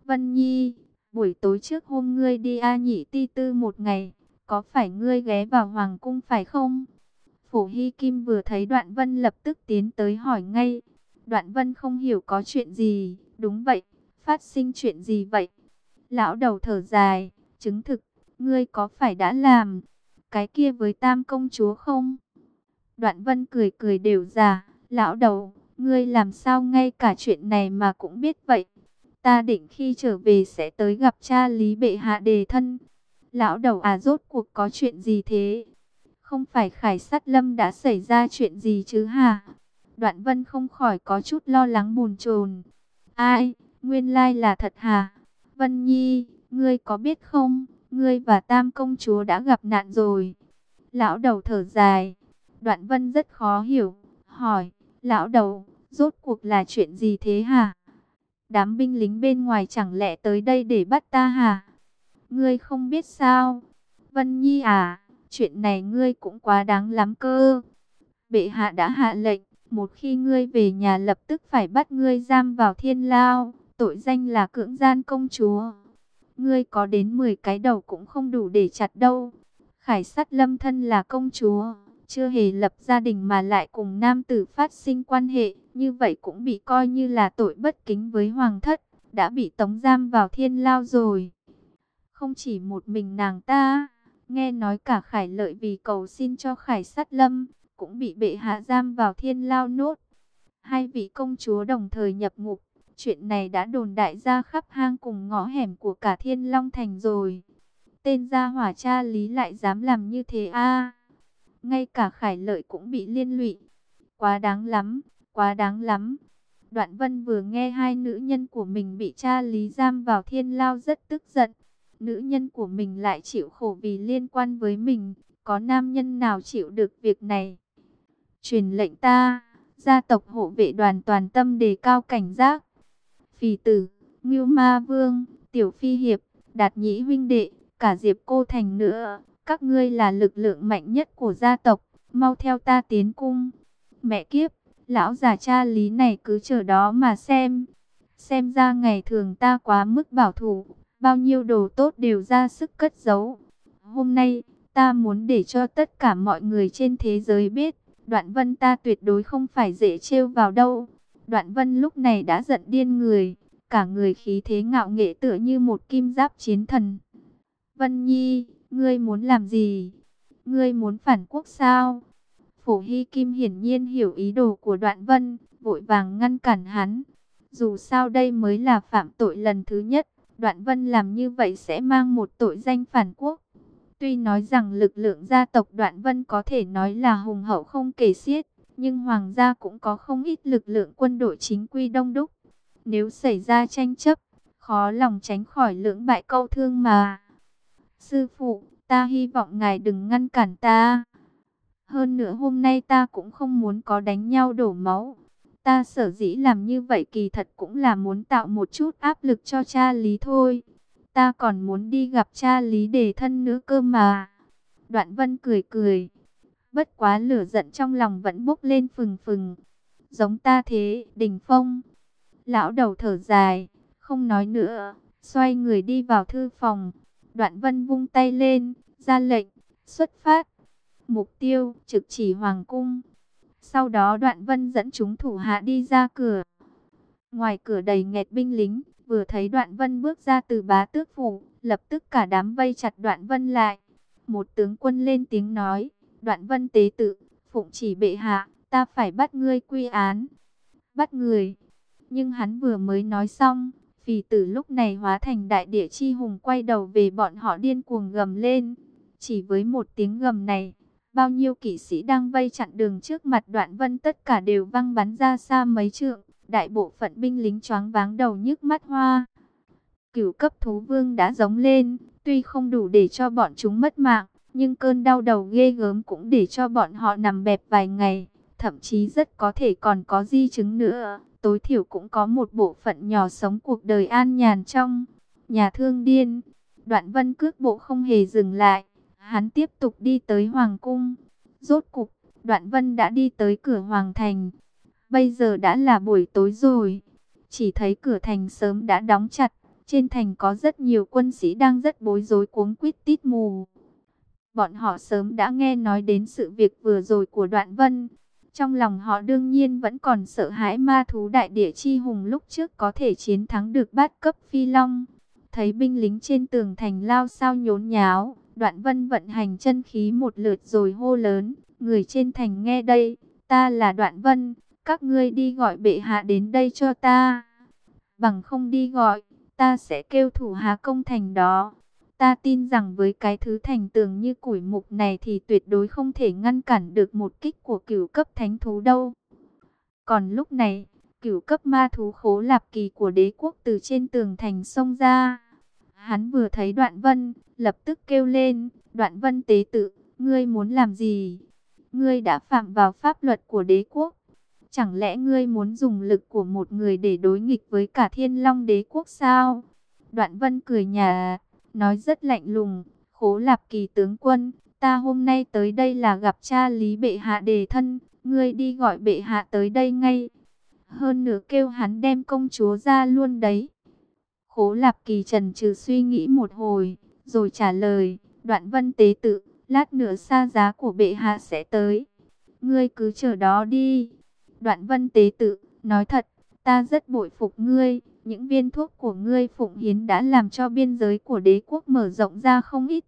Vân Nhi, buổi tối trước hôm ngươi đi A nhị ti tư một ngày, có phải ngươi ghé vào Hoàng cung phải không? Phổ Hy Kim vừa thấy Đoạn Vân lập tức tiến tới hỏi ngay. Đoạn Vân không hiểu có chuyện gì, đúng vậy, phát sinh chuyện gì vậy? Lão đầu thở dài, chứng thực, ngươi có phải đã làm cái kia với tam công chúa không? Đoạn Vân cười cười đều già, lão đầu, ngươi làm sao ngay cả chuyện này mà cũng biết vậy? Ta định khi trở về sẽ tới gặp cha Lý Bệ Hạ đề thân. Lão đầu à rốt cuộc có chuyện gì thế? Không phải khải sát lâm đã xảy ra chuyện gì chứ hả? Đoạn vân không khỏi có chút lo lắng buồn chồn. Ai, nguyên lai là thật hả? Vân Nhi, ngươi có biết không? Ngươi và tam công chúa đã gặp nạn rồi. Lão đầu thở dài. Đoạn vân rất khó hiểu. Hỏi, lão đầu, rốt cuộc là chuyện gì thế hả? Đám binh lính bên ngoài chẳng lẽ tới đây để bắt ta hả? Ngươi không biết sao? Vân Nhi à, chuyện này ngươi cũng quá đáng lắm cơ. Bệ hạ đã hạ lệnh, một khi ngươi về nhà lập tức phải bắt ngươi giam vào thiên lao, tội danh là cưỡng gian công chúa. Ngươi có đến 10 cái đầu cũng không đủ để chặt đâu. Khải sát lâm thân là công chúa, chưa hề lập gia đình mà lại cùng nam tử phát sinh quan hệ, như vậy cũng bị coi như là tội bất kính với hoàng thất, đã bị tống giam vào thiên lao rồi. Không chỉ một mình nàng ta, nghe nói cả Khải Lợi vì cầu xin cho Khải sát lâm, cũng bị bệ hạ giam vào thiên lao nốt. Hai vị công chúa đồng thời nhập ngục, chuyện này đã đồn đại ra khắp hang cùng ngõ hẻm của cả thiên long thành rồi. Tên gia hỏa cha lý lại dám làm như thế a ngay cả Khải Lợi cũng bị liên lụy. Quá đáng lắm, quá đáng lắm. Đoạn vân vừa nghe hai nữ nhân của mình bị cha lý giam vào thiên lao rất tức giận. Nữ nhân của mình lại chịu khổ vì liên quan với mình. Có nam nhân nào chịu được việc này? Truyền lệnh ta, gia tộc hộ vệ đoàn toàn tâm đề cao cảnh giác. Phì tử, Ngưu Ma Vương, Tiểu Phi Hiệp, Đạt Nhĩ Huynh Đệ, cả Diệp Cô Thành nữa. Các ngươi là lực lượng mạnh nhất của gia tộc, mau theo ta tiến cung. Mẹ kiếp, lão già cha lý này cứ chờ đó mà xem. Xem ra ngày thường ta quá mức bảo thủ, bao nhiêu đồ tốt đều ra sức cất giấu. Hôm nay, ta muốn để cho tất cả mọi người trên thế giới biết, đoạn vân ta tuyệt đối không phải dễ trêu vào đâu. Đoạn vân lúc này đã giận điên người, cả người khí thế ngạo nghệ tựa như một kim giáp chiến thần. Vân Nhi, ngươi muốn làm gì? Ngươi muốn phản quốc sao? Phổ Hy Kim hiển nhiên hiểu ý đồ của đoạn vân, vội vàng ngăn cản hắn. Dù sao đây mới là phạm tội lần thứ nhất, đoạn vân làm như vậy sẽ mang một tội danh phản quốc. Tuy nói rằng lực lượng gia tộc đoạn vân có thể nói là hùng hậu không kể xiết, nhưng hoàng gia cũng có không ít lực lượng quân đội chính quy đông đúc. Nếu xảy ra tranh chấp, khó lòng tránh khỏi lưỡng bại câu thương mà. Sư phụ, ta hy vọng ngài đừng ngăn cản ta. Hơn nữa hôm nay ta cũng không muốn có đánh nhau đổ máu. Ta sở dĩ làm như vậy kỳ thật cũng là muốn tạo một chút áp lực cho cha Lý thôi. Ta còn muốn đi gặp cha Lý để thân nữa cơ mà. Đoạn vân cười cười. Bất quá lửa giận trong lòng vẫn bốc lên phừng phừng. Giống ta thế, đình phong. Lão đầu thở dài, không nói nữa. Xoay người đi vào thư phòng. Đoạn vân vung tay lên, ra lệnh, xuất phát. Mục tiêu, trực chỉ hoàng cung. Sau đó đoạn vân dẫn chúng thủ hạ đi ra cửa. Ngoài cửa đầy nghẹt binh lính, vừa thấy đoạn vân bước ra từ bá tước phủ, lập tức cả đám vây chặt đoạn vân lại. Một tướng quân lên tiếng nói, đoạn vân tế tự, phụng chỉ bệ hạ, ta phải bắt ngươi quy án. Bắt người. Nhưng hắn vừa mới nói xong, phì tử lúc này hóa thành đại địa chi hùng quay đầu về bọn họ điên cuồng gầm lên. Chỉ với một tiếng gầm này, bao nhiêu kỵ sĩ đang vây chặn đường trước mặt đoạn vân tất cả đều văng bắn ra xa mấy trượng. Đại bộ phận binh lính choáng váng đầu nhức mắt hoa. Cửu cấp thú vương đã giống lên, tuy không đủ để cho bọn chúng mất mạng, nhưng cơn đau đầu ghê gớm cũng để cho bọn họ nằm bẹp vài ngày, thậm chí rất có thể còn có di chứng nữa. Tối thiểu cũng có một bộ phận nhỏ sống cuộc đời an nhàn trong nhà thương điên. Đoạn vân cước bộ không hề dừng lại, hắn tiếp tục đi tới Hoàng Cung. Rốt cục, đoạn vân đã đi tới cửa Hoàng Thành. Bây giờ đã là buổi tối rồi, chỉ thấy cửa thành sớm đã đóng chặt. Trên thành có rất nhiều quân sĩ đang rất bối rối cuống quýt tít mù. Bọn họ sớm đã nghe nói đến sự việc vừa rồi của Đoạn Vân. Trong lòng họ đương nhiên vẫn còn sợ hãi ma thú đại địa chi hùng lúc trước có thể chiến thắng được bát cấp phi long. Thấy binh lính trên tường thành lao sao nhốn nháo, Đoạn Vân vận hành chân khí một lượt rồi hô lớn. Người trên thành nghe đây, ta là Đoạn Vân, các ngươi đi gọi bệ hạ đến đây cho ta. Bằng không đi gọi, ta sẽ kêu thủ hạ công thành đó. Ta tin rằng với cái thứ thành tường như củi mục này thì tuyệt đối không thể ngăn cản được một kích của cửu cấp thánh thú đâu. Còn lúc này, cửu cấp ma thú khố lạp kỳ của đế quốc từ trên tường thành sông ra. Hắn vừa thấy đoạn vân, lập tức kêu lên, đoạn vân tế tự, ngươi muốn làm gì? Ngươi đã phạm vào pháp luật của đế quốc. Chẳng lẽ ngươi muốn dùng lực của một người để đối nghịch với cả thiên long đế quốc sao? Đoạn vân cười nhà, nói rất lạnh lùng, khố lạp kỳ tướng quân, ta hôm nay tới đây là gặp cha lý bệ hạ đề thân, ngươi đi gọi bệ hạ tới đây ngay. Hơn nữa kêu hắn đem công chúa ra luôn đấy. Khố lạp kỳ trần trừ suy nghĩ một hồi, rồi trả lời, đoạn vân tế tự, lát nữa xa giá của bệ hạ sẽ tới. Ngươi cứ chờ đó đi. Đoạn vân tế tự, nói thật, ta rất bội phục ngươi. Những viên thuốc của ngươi phụng hiến đã làm cho biên giới của đế quốc mở rộng ra không ít.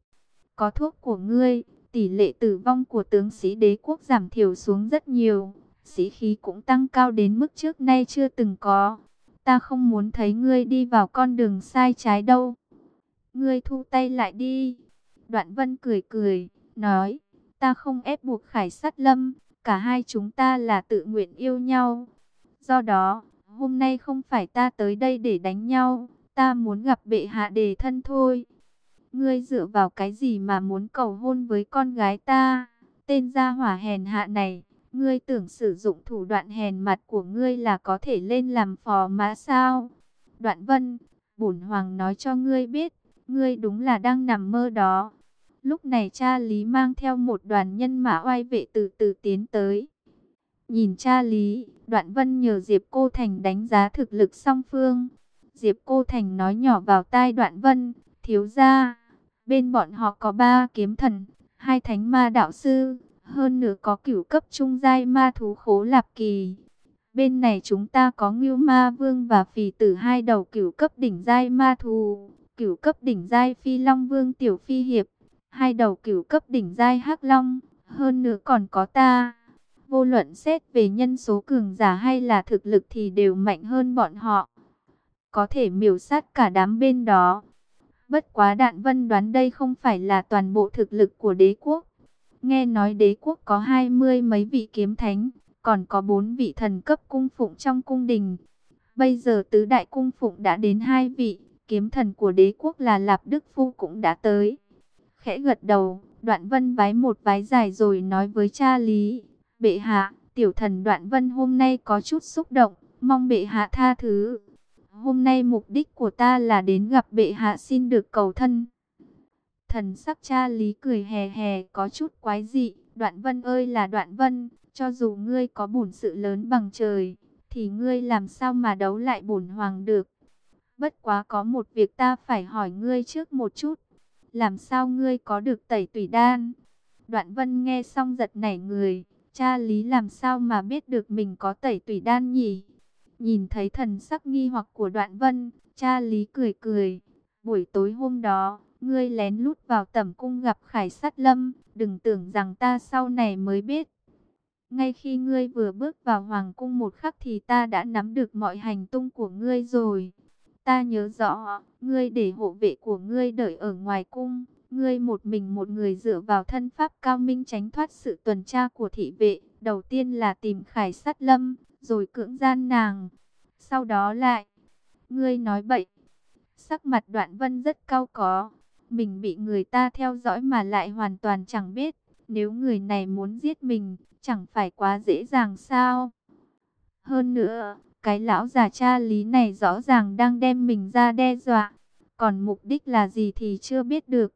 Có thuốc của ngươi, tỷ lệ tử vong của tướng sĩ đế quốc giảm thiểu xuống rất nhiều. Sĩ khí cũng tăng cao đến mức trước nay chưa từng có. Ta không muốn thấy ngươi đi vào con đường sai trái đâu. Ngươi thu tay lại đi. Đoạn vân cười cười, nói, ta không ép buộc khải sát lâm, cả hai chúng ta là tự nguyện yêu nhau. Do đó, hôm nay không phải ta tới đây để đánh nhau, ta muốn gặp bệ hạ đề thân thôi. Ngươi dựa vào cái gì mà muốn cầu hôn với con gái ta? Tên gia hỏa hèn hạ này, ngươi tưởng sử dụng thủ đoạn hèn mặt của ngươi là có thể lên làm phò mã sao? Đoạn vân, bổn hoàng nói cho ngươi biết, ngươi đúng là đang nằm mơ đó. Lúc này cha Lý mang theo một đoàn nhân mã oai vệ từ từ tiến tới. Nhìn cha Lý, đoạn vân nhờ Diệp Cô Thành đánh giá thực lực song phương. Diệp Cô Thành nói nhỏ vào tai đoạn vân, thiếu ra, bên bọn họ có ba kiếm thần, hai thánh ma đạo sư, hơn nữa có cửu cấp trung giai ma thú khố lạp kỳ. Bên này chúng ta có Ngưu Ma Vương và Phì Tử hai đầu cửu cấp đỉnh giai ma thú, cửu cấp đỉnh giai Phi Long Vương Tiểu Phi Hiệp, hai đầu cửu cấp đỉnh giai hắc long, hơn nữa còn có ta. Vô luận xét về nhân số cường giả hay là thực lực thì đều mạnh hơn bọn họ. Có thể miểu sát cả đám bên đó. Bất quá đạn vân đoán đây không phải là toàn bộ thực lực của đế quốc. Nghe nói đế quốc có hai mươi mấy vị kiếm thánh, còn có bốn vị thần cấp cung phụng trong cung đình. Bây giờ tứ đại cung phụng đã đến hai vị, kiếm thần của đế quốc là Lạp Đức Phu cũng đã tới khẽ gật đầu, đoạn vân vái một vái dài rồi nói với cha Lý, bệ hạ, tiểu thần đoạn vân hôm nay có chút xúc động, mong bệ hạ tha thứ. Hôm nay mục đích của ta là đến gặp bệ hạ xin được cầu thân. Thần sắc cha Lý cười hè hè có chút quái dị, đoạn vân ơi là đoạn vân, cho dù ngươi có bổn sự lớn bằng trời, thì ngươi làm sao mà đấu lại bổn hoàng được. Bất quá có một việc ta phải hỏi ngươi trước một chút làm sao ngươi có được tẩy tủy đan? Đoạn vân nghe xong giật nảy người, cha lý làm sao mà biết được mình có tẩy tủy đan nhỉ? Nhìn thấy thần sắc nghi hoặc của đoạn vân, cha lý cười cười. Buổi tối hôm đó, ngươi lén lút vào tẩm cung gặp khải sát lâm, đừng tưởng rằng ta sau này mới biết. Ngay khi ngươi vừa bước vào hoàng cung một khắc thì ta đã nắm được mọi hành tung của ngươi rồi. Ta nhớ rõ, ngươi để hộ vệ của ngươi đợi ở ngoài cung. Ngươi một mình một người dựa vào thân pháp cao minh tránh thoát sự tuần tra của thị vệ. Đầu tiên là tìm khải sát lâm, rồi cưỡng gian nàng. Sau đó lại, ngươi nói bậy. Sắc mặt đoạn vân rất cao có. Mình bị người ta theo dõi mà lại hoàn toàn chẳng biết. Nếu người này muốn giết mình, chẳng phải quá dễ dàng sao? Hơn nữa, cái lão già cha lý này rõ ràng đang đem mình ra đe dọa. Còn mục đích là gì thì chưa biết được.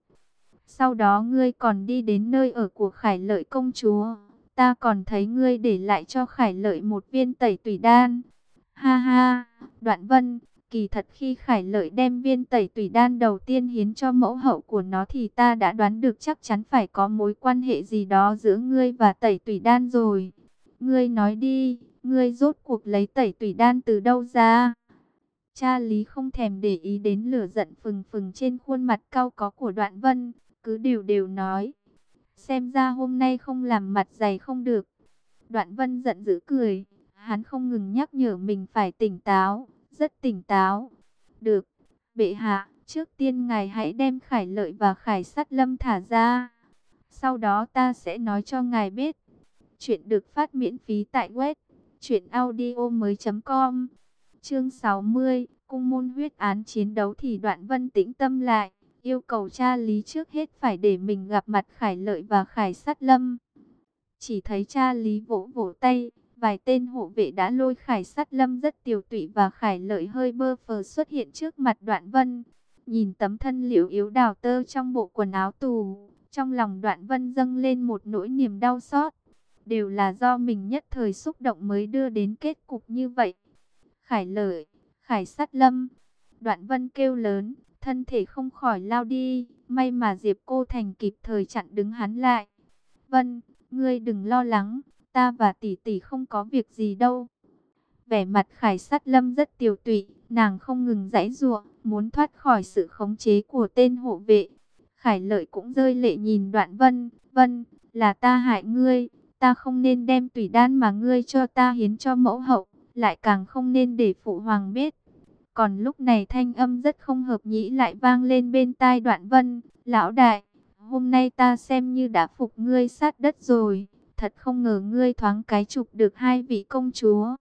Sau đó ngươi còn đi đến nơi ở của Khải Lợi công chúa. Ta còn thấy ngươi để lại cho Khải Lợi một viên tẩy tùy đan. Ha ha, đoạn vân, kỳ thật khi Khải Lợi đem viên tẩy tùy đan đầu tiên hiến cho mẫu hậu của nó thì ta đã đoán được chắc chắn phải có mối quan hệ gì đó giữa ngươi và tẩy tùy đan rồi. Ngươi nói đi, Ngươi rốt cuộc lấy tẩy tủy đan từ đâu ra? Cha Lý không thèm để ý đến lửa giận phừng phừng trên khuôn mặt cao có của đoạn vân, cứ đều đều nói. Xem ra hôm nay không làm mặt dày không được. Đoạn vân giận dữ cười, hắn không ngừng nhắc nhở mình phải tỉnh táo, rất tỉnh táo. Được, bệ hạ, trước tiên ngài hãy đem khải lợi và khải sát lâm thả ra. Sau đó ta sẽ nói cho ngài biết. Chuyện được phát miễn phí tại web Chuyện audio mới com Chương 60 Cung môn huyết án chiến đấu thì đoạn vân tĩnh tâm lại Yêu cầu cha lý trước hết phải để mình gặp mặt Khải Lợi và Khải Sát Lâm. Chỉ thấy cha lý vỗ vỗ tay Vài tên hộ vệ đã lôi Khải Sát Lâm rất tiểu tụy và Khải Lợi hơi bơ phờ xuất hiện trước mặt đoạn vân. Nhìn tấm thân liễu yếu đào tơ trong bộ quần áo tù Trong lòng đoạn vân dâng lên một nỗi niềm đau xót. Đều là do mình nhất thời xúc động mới đưa đến kết cục như vậy. Khải lợi, khải sát lâm, đoạn vân kêu lớn, thân thể không khỏi lao đi, May mà Diệp Cô Thành kịp thời chặn đứng hắn lại. Vân, ngươi đừng lo lắng, ta và tỷ tỷ không có việc gì đâu. Vẻ mặt Khải Sát Lâm rất tiều tụy, nàng không ngừng giãy giụa, muốn thoát khỏi sự khống chế của tên hộ vệ. Khải Lợi cũng rơi lệ nhìn Đoạn Vân, "Vân, là ta hại ngươi, ta không nên đem tùy đan mà ngươi cho ta hiến cho mẫu hậu, lại càng không nên để phụ hoàng biết." Còn lúc này thanh âm rất không hợp nhĩ lại vang lên bên tai Đoạn Vân, "Lão đại, hôm nay ta xem như đã phục ngươi sát đất rồi, thật không ngờ ngươi thoáng cái chụp được hai vị công chúa."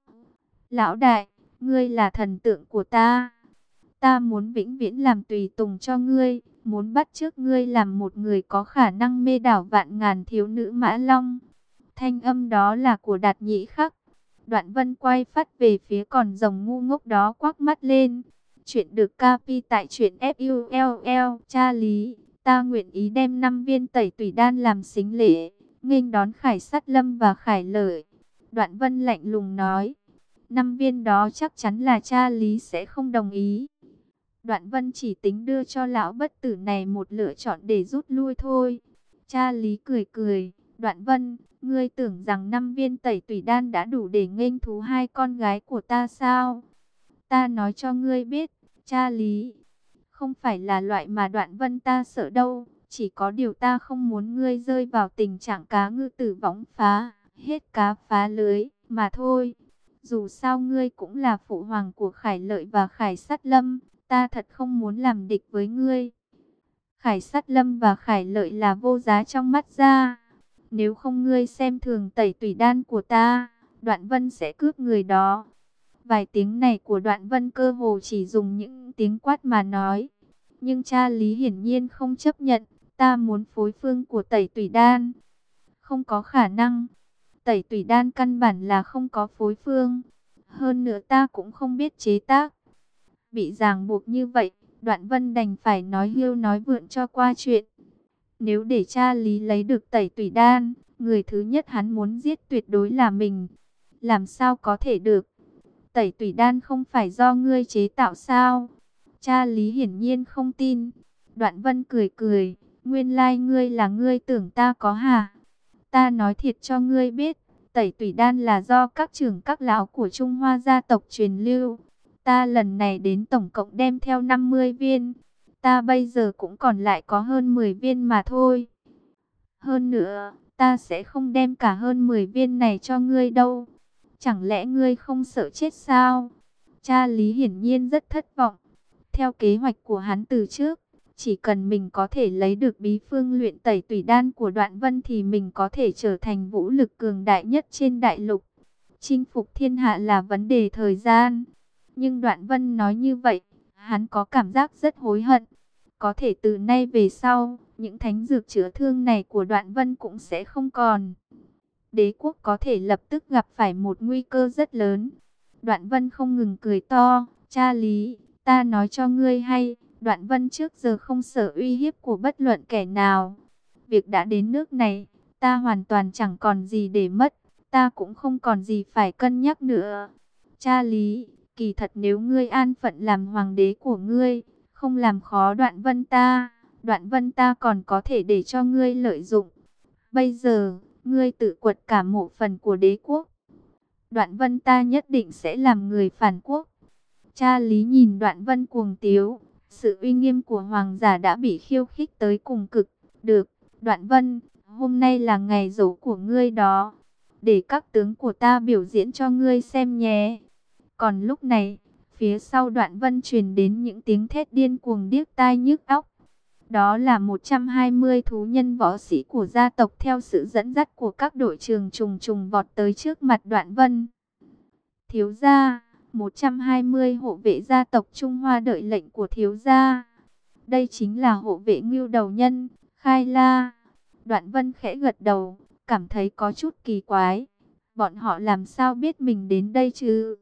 Lão đại, ngươi là thần tượng của ta. Ta muốn vĩnh viễn làm tùy tùng cho ngươi, muốn bắt trước ngươi làm một người có khả năng mê đảo vạn ngàn thiếu nữ mã long. Thanh âm đó là của đạt nhĩ khắc. Đoạn vân quay phát về phía còn rồng ngu ngốc đó quắc mắt lên. Chuyện được capi tại chuyện FULL. Cha lý, ta nguyện ý đem năm viên tẩy tùy đan làm xính lễ, nghênh đón khải sát lâm và khải lợi. Đoạn vân lạnh lùng nói năm viên đó chắc chắn là cha Lý sẽ không đồng ý. Đoạn vân chỉ tính đưa cho lão bất tử này một lựa chọn để rút lui thôi. Cha Lý cười cười, đoạn vân, ngươi tưởng rằng năm viên tẩy tùy đan đã đủ để nghênh thú hai con gái của ta sao? Ta nói cho ngươi biết, cha Lý, không phải là loại mà đoạn vân ta sợ đâu. Chỉ có điều ta không muốn ngươi rơi vào tình trạng cá ngư tử võng phá, hết cá phá lưới, mà thôi. Dù sao ngươi cũng là phụ hoàng của Khải Lợi và Khải Sát Lâm, ta thật không muốn làm địch với ngươi. Khải Sát Lâm và Khải Lợi là vô giá trong mắt ra. Nếu không ngươi xem thường tẩy tùy đan của ta, Đoạn Vân sẽ cướp người đó. Vài tiếng này của Đoạn Vân cơ hồ chỉ dùng những tiếng quát mà nói. Nhưng cha Lý hiển nhiên không chấp nhận, ta muốn phối phương của tẩy tùy đan. Không có khả năng tẩy tùy đan căn bản là không có phối phương. Hơn nữa ta cũng không biết chế tác. Bị ràng buộc như vậy, đoạn vân đành phải nói hiêu nói vượn cho qua chuyện. Nếu để cha lý lấy được tẩy tùy đan, người thứ nhất hắn muốn giết tuyệt đối là mình. Làm sao có thể được? Tẩy tùy đan không phải do ngươi chế tạo sao? Cha lý hiển nhiên không tin. Đoạn vân cười cười, nguyên lai like ngươi là ngươi tưởng ta có hả? Ta nói thiệt cho ngươi biết, tẩy tùy đan là do các trưởng các lão của Trung Hoa gia tộc truyền lưu. Ta lần này đến tổng cộng đem theo 50 viên. Ta bây giờ cũng còn lại có hơn 10 viên mà thôi. Hơn nữa, ta sẽ không đem cả hơn 10 viên này cho ngươi đâu. Chẳng lẽ ngươi không sợ chết sao? Cha Lý hiển nhiên rất thất vọng. Theo kế hoạch của hắn từ trước, chỉ cần mình có thể lấy được bí phương luyện tẩy tùy đan của đoạn vân thì mình có thể trở thành vũ lực cường đại nhất trên đại lục. Chinh phục thiên hạ là vấn đề thời gian. Nhưng đoạn vân nói như vậy, hắn có cảm giác rất hối hận. Có thể từ nay về sau, những thánh dược chữa thương này của đoạn vân cũng sẽ không còn. Đế quốc có thể lập tức gặp phải một nguy cơ rất lớn. Đoạn vân không ngừng cười to, cha lý, ta nói cho ngươi hay Đoạn vân trước giờ không sợ uy hiếp của bất luận kẻ nào. Việc đã đến nước này, ta hoàn toàn chẳng còn gì để mất, ta cũng không còn gì phải cân nhắc nữa. Cha lý, kỳ thật nếu ngươi an phận làm hoàng đế của ngươi, không làm khó đoạn vân ta, đoạn vân ta còn có thể để cho ngươi lợi dụng. Bây giờ, ngươi tự quật cả mộ phần của đế quốc. Đoạn vân ta nhất định sẽ làm người phản quốc. Cha lý nhìn đoạn vân cuồng tiếu, sự uy nghiêm của hoàng giả đã bị khiêu khích tới cùng cực. Được, đoạn vân, hôm nay là ngày dỗ của ngươi đó. Để các tướng của ta biểu diễn cho ngươi xem nhé. Còn lúc này, phía sau đoạn vân truyền đến những tiếng thét điên cuồng điếc tai nhức óc. Đó là 120 thú nhân võ sĩ của gia tộc theo sự dẫn dắt của các đội trường trùng trùng vọt tới trước mặt đoạn vân. Thiếu gia 120 hộ vệ gia tộc Trung Hoa đợi lệnh của thiếu gia. Đây chính là hộ vệ ngưu đầu nhân, Khai La. Đoạn vân khẽ gật đầu, cảm thấy có chút kỳ quái. Bọn họ làm sao biết mình đến đây chứ?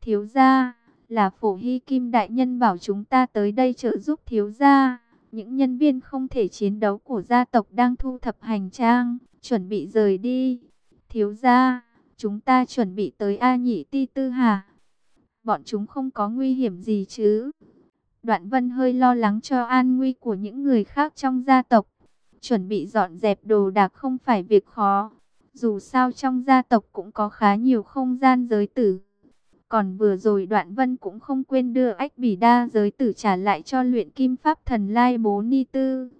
Thiếu gia, là phổ hy kim đại nhân bảo chúng ta tới đây trợ giúp thiếu gia. Những nhân viên không thể chiến đấu của gia tộc đang thu thập hành trang, chuẩn bị rời đi. Thiếu gia, chúng ta chuẩn bị tới A Nhị Ti Tư Hà bọn chúng không có nguy hiểm gì chứ? Đoạn Vân hơi lo lắng cho an nguy của những người khác trong gia tộc. Chuẩn bị dọn dẹp đồ đạc không phải việc khó. Dù sao trong gia tộc cũng có khá nhiều không gian giới tử. Còn vừa rồi Đoạn Vân cũng không quên đưa ách bỉ đa giới tử trả lại cho luyện kim pháp thần Lai Bố Ni Tư.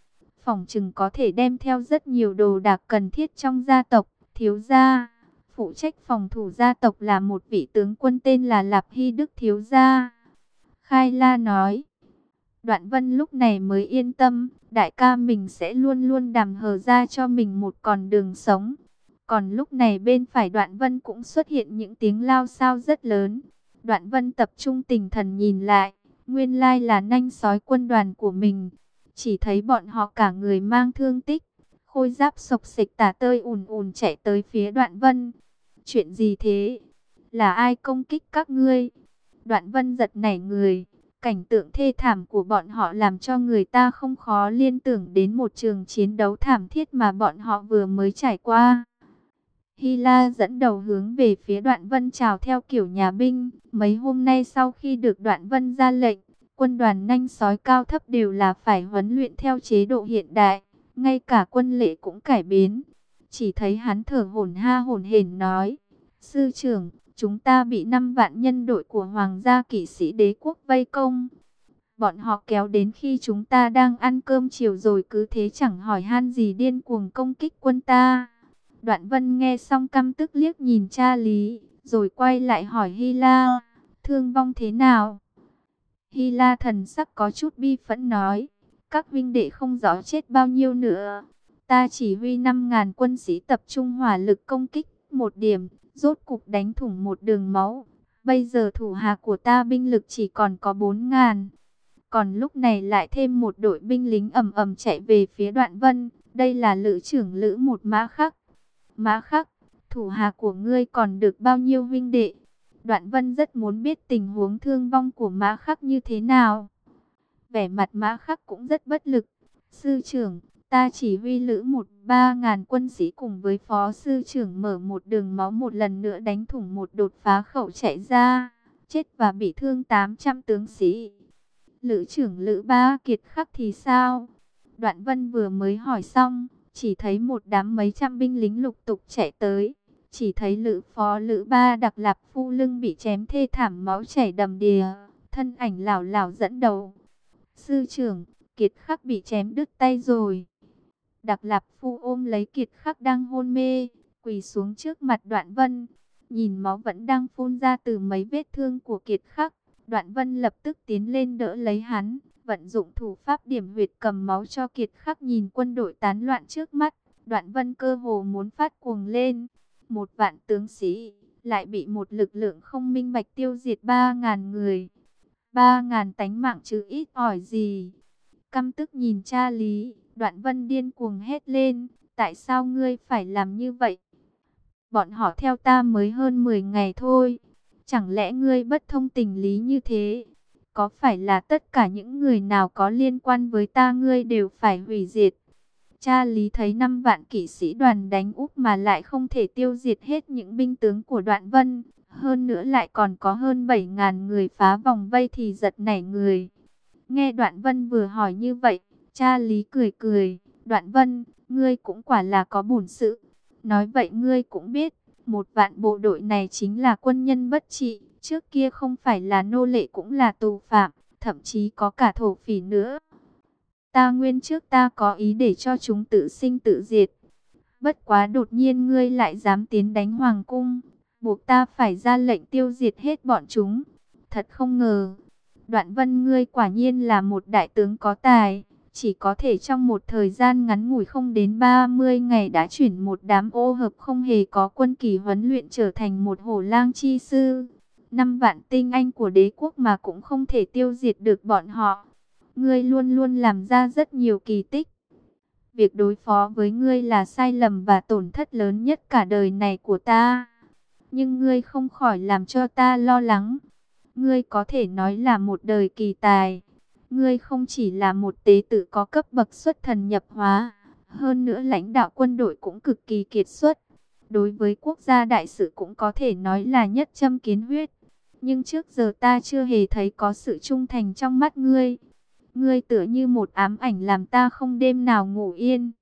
Phòng chừng có thể đem theo rất nhiều đồ đạc cần thiết trong gia tộc, thiếu gia. Phụ trách phòng thủ gia tộc là một vị tướng quân tên là Lạp Hy Đức Thiếu Gia. Khai La nói. Đoạn Vân lúc này mới yên tâm, đại ca mình sẽ luôn luôn đàm hờ ra cho mình một con đường sống. Còn lúc này bên phải Đoạn Vân cũng xuất hiện những tiếng lao sao rất lớn. Đoạn Vân tập trung tình thần nhìn lại, nguyên lai là nanh sói quân đoàn của mình. Chỉ thấy bọn họ cả người mang thương tích, khôi giáp sộc sịch tả tơi ùn ùn chạy tới phía Đoạn Vân. Chuyện gì thế? Là ai công kích các ngươi? Đoạn Vân giật nảy người. Cảnh tượng thê thảm của bọn họ làm cho người ta không khó liên tưởng đến một trường chiến đấu thảm thiết mà bọn họ vừa mới trải qua. Hy La dẫn đầu hướng về phía đoạn vân chào theo kiểu nhà binh. Mấy hôm nay sau khi được đoạn vân ra lệnh, quân đoàn nhanh sói cao thấp đều là phải huấn luyện theo chế độ hiện đại. Ngay cả quân lệ cũng cải biến. Chỉ thấy hắn thở hổn ha hổn hển nói. Sư trưởng, chúng ta bị năm vạn nhân đội của Hoàng gia kỵ sĩ đế quốc vây công. Bọn họ kéo đến khi chúng ta đang ăn cơm chiều rồi cứ thế chẳng hỏi han gì điên cuồng công kích quân ta. Đoạn vân nghe xong căm tức liếc nhìn cha Lý, rồi quay lại hỏi Hy La, thương vong thế nào? Hy La thần sắc có chút bi phẫn nói, các vinh đệ không rõ chết bao nhiêu nữa. Ta chỉ huy 5.000 quân sĩ tập trung hỏa lực công kích một điểm, rốt cục đánh thủng một đường máu. Bây giờ thủ hạ của ta binh lực chỉ còn có 4.000. Còn lúc này lại thêm một đội binh lính ầm ầm chạy về phía đoạn vân. Đây là lữ trưởng lữ một mã khắc. Mã khắc, thủ hạ của ngươi còn được bao nhiêu vinh đệ? Đoạn vân rất muốn biết tình huống thương vong của mã khắc như thế nào. Vẻ mặt mã khắc cũng rất bất lực. Sư trưởng, Ta chỉ huy lữ một ba ngàn quân sĩ cùng với phó sư trưởng mở một đường máu một lần nữa đánh thủng một đột phá khẩu chạy ra, chết và bị thương 800 tướng sĩ. Lữ trưởng lữ ba kiệt khắc thì sao? Đoạn vân vừa mới hỏi xong, chỉ thấy một đám mấy trăm binh lính lục tục chạy tới. Chỉ thấy lữ phó lữ ba đặc lạp phu lưng bị chém thê thảm máu chảy đầm đìa, thân ảnh lảo lảo dẫn đầu. Sư trưởng, kiệt khắc bị chém đứt tay rồi. Đặc Lạp Phu ôm lấy Kiệt Khắc đang hôn mê, quỳ xuống trước mặt Đoạn Vân. Nhìn máu vẫn đang phun ra từ mấy vết thương của Kiệt Khắc. Đoạn Vân lập tức tiến lên đỡ lấy hắn, vận dụng thủ pháp điểm huyệt cầm máu cho Kiệt Khắc nhìn quân đội tán loạn trước mắt. Đoạn Vân cơ hồ muốn phát cuồng lên. Một vạn tướng sĩ, lại bị một lực lượng không minh bạch tiêu diệt ba ngàn người. ba ngàn tánh mạng chứ ít ỏi gì. Căm tức nhìn cha Lý, Đoạn vân điên cuồng hét lên, tại sao ngươi phải làm như vậy? Bọn họ theo ta mới hơn 10 ngày thôi. Chẳng lẽ ngươi bất thông tình lý như thế? Có phải là tất cả những người nào có liên quan với ta ngươi đều phải hủy diệt? Cha Lý thấy năm vạn kỵ sĩ đoàn đánh úp mà lại không thể tiêu diệt hết những binh tướng của đoạn vân. Hơn nữa lại còn có hơn 7.000 người phá vòng vây thì giật nảy người. Nghe đoạn vân vừa hỏi như vậy, Cha Lý cười cười, đoạn vân, ngươi cũng quả là có bổn sự. Nói vậy ngươi cũng biết, một vạn bộ đội này chính là quân nhân bất trị, trước kia không phải là nô lệ cũng là tù phạm, thậm chí có cả thổ phỉ nữa. Ta nguyên trước ta có ý để cho chúng tự sinh tự diệt. Bất quá đột nhiên ngươi lại dám tiến đánh hoàng cung, buộc ta phải ra lệnh tiêu diệt hết bọn chúng. Thật không ngờ, đoạn vân ngươi quả nhiên là một đại tướng có tài chỉ có thể trong một thời gian ngắn ngủi không đến 30 ngày đã chuyển một đám ô hợp không hề có quân kỳ huấn luyện trở thành một hổ lang chi sư. Năm vạn tinh anh của đế quốc mà cũng không thể tiêu diệt được bọn họ. Ngươi luôn luôn làm ra rất nhiều kỳ tích. Việc đối phó với ngươi là sai lầm và tổn thất lớn nhất cả đời này của ta. Nhưng ngươi không khỏi làm cho ta lo lắng. Ngươi có thể nói là một đời kỳ tài Ngươi không chỉ là một tế tử có cấp bậc xuất thần nhập hóa, hơn nữa lãnh đạo quân đội cũng cực kỳ kiệt xuất. Đối với quốc gia đại sự cũng có thể nói là nhất châm kiến huyết. Nhưng trước giờ ta chưa hề thấy có sự trung thành trong mắt ngươi. Ngươi tựa như một ám ảnh làm ta không đêm nào ngủ yên.